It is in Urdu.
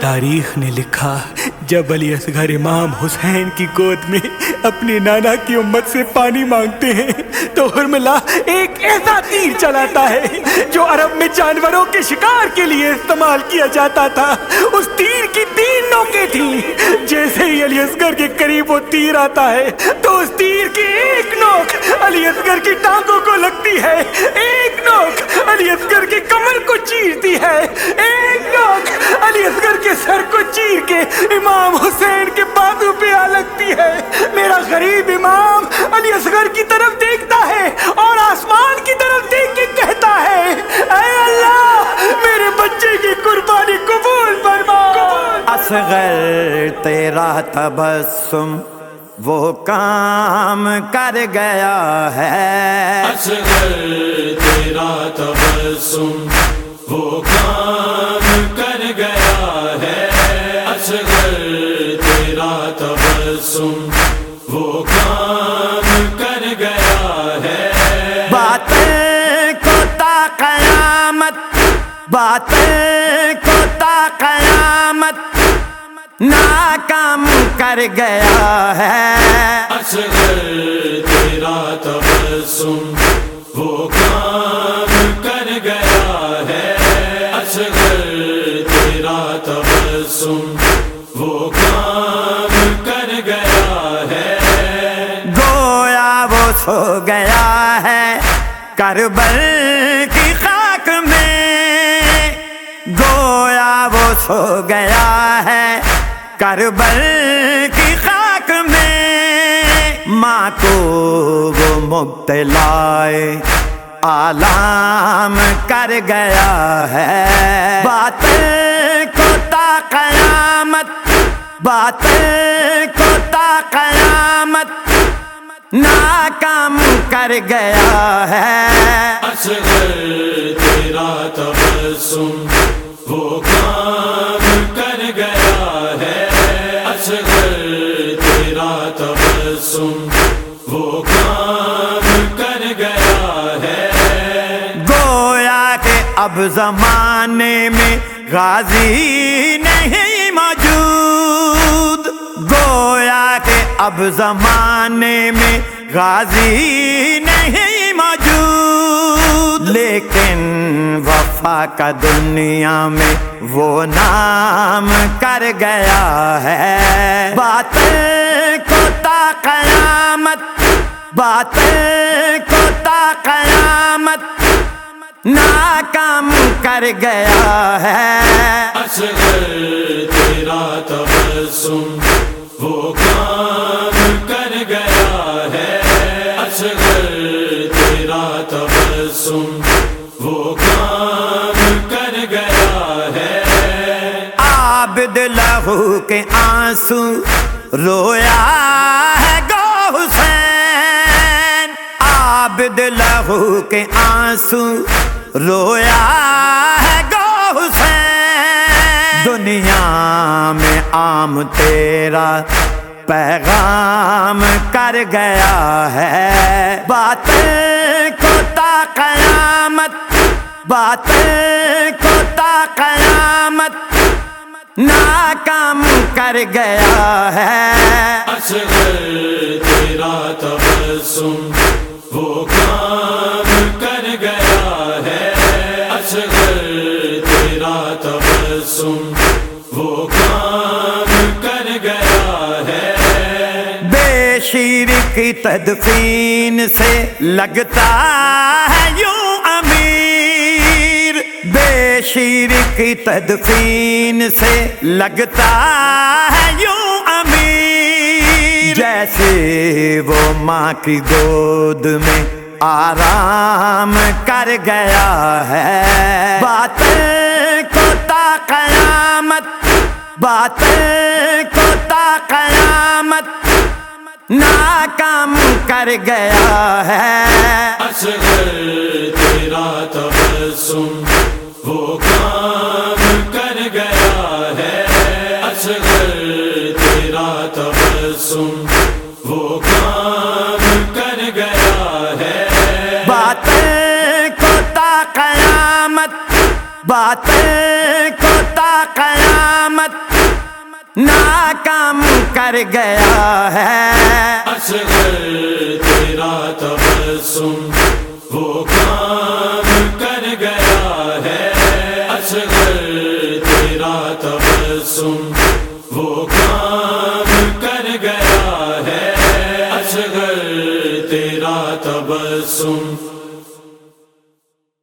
تاریخ نے لکھا، جب علی اصغر امام حسین کی گود میں اپنی نانا کی امت سے پانی مانگتے ہیں، تو حرملہ ایک ایسا تیر چلاتا ہے جو عرب میں جانوروں کے شکار کے لیے استعمال کیا جاتا تھا۔ اس تیر کی تین نوکیں تھیں۔ جیسے ہی علی اصغر کے قریب وہ تیر آتا ہے، تو اس تیر کی ایک نوک علی اصغر کی ٹانگوں کو لگتی ہے۔ ایک نوک علی اصغر کی کمر کو چیرتی ہے ایک نوک علی اصغر کے سر کو چیر کے امام حسین کے بازو پہ آ لگتی ہے۔ میرا غریب امام علی اصغر کی طرف دیکھتا ہے اور آسمان کی طرف دیکھ کے کہتا ہے اے اللہ میرے بچے کی قربانی قبول فرما۔ اصغر تیرا تبسم وہ کام کر گیا ہے۔ اصغر تیرا تبسم وہ کام باتیں کو تا قیامت ناکام کر گیا ہے۔ اصغر تیرا تبسم وہ کام کر گیا ہے۔ اصغر تیرا تبسم وہ کام کر گیا ہے۔ گویا وہ سو گیا ہے۔ کربل کی خاک میں گویا وہ سو گیا ہے کربل کی خاک میں۔ ماں کو وہ مبتلا آلام کر گیا ہے۔ باتیں کو تا قیامت باتیں کو تا قیامت۔ ناکام کر گیا ہے۔ اصغر تیرا تبسم وہ کام کر گیا ہے اصغر تیرا تبسم وہ کام کر گیا ہے گویا کہ اب زمانے میں غازی کہ اب زمانے میں غازی نہیں موجود۔ لیکن وفا کا دنیا میں وہ نام کر گیا ہے۔ باتیں کو تا قیامت باتیں کو تا قیامت ناکام کر گیا ہے۔ اصغر تیرا تبسم وہ کام کر گیا ہے۔ اصغر تیرا تبسم۔ وہ کام کر گیا ہے۔ عابد لہو کے آنسو رویا ہے گو حسین۔ عابد لہو کے آنسو رویا میں عام تیرا پیغام کر گیا ہے۔ باتیں کو تا قیامت، باتیں کو تا قیامت ناکام کر گیا ہے۔ تیرا تبسم، وہ کام کر گیا ہے۔ اصغر تیرا تبسم، وہ کام شیر کی تدفین سے لگتا ہے یوں امیر۔ بے شیر کی تدفین سے لگتا ہے یوں امیر۔ جیسے وہ ماں کی گود میں آرام کر گیا ہے۔ باتیں کو تا قیامت، باتیں ناکام کر گیا ہے۔ اصغر تیرا تبسم وہ کام کر گیا ہے۔ اصغر تیرا تبسم وہ کام کر گیا ہے۔ باتیں کو تا قیامت باطل کو تا قیامت ناکام کر گیا ہے۔ تیرا تبسم، وہ کام کر گیا ہے۔ اصغر تیرا تبسم، وہ کام کر گیا ہے۔ اصغر تیرا تبسم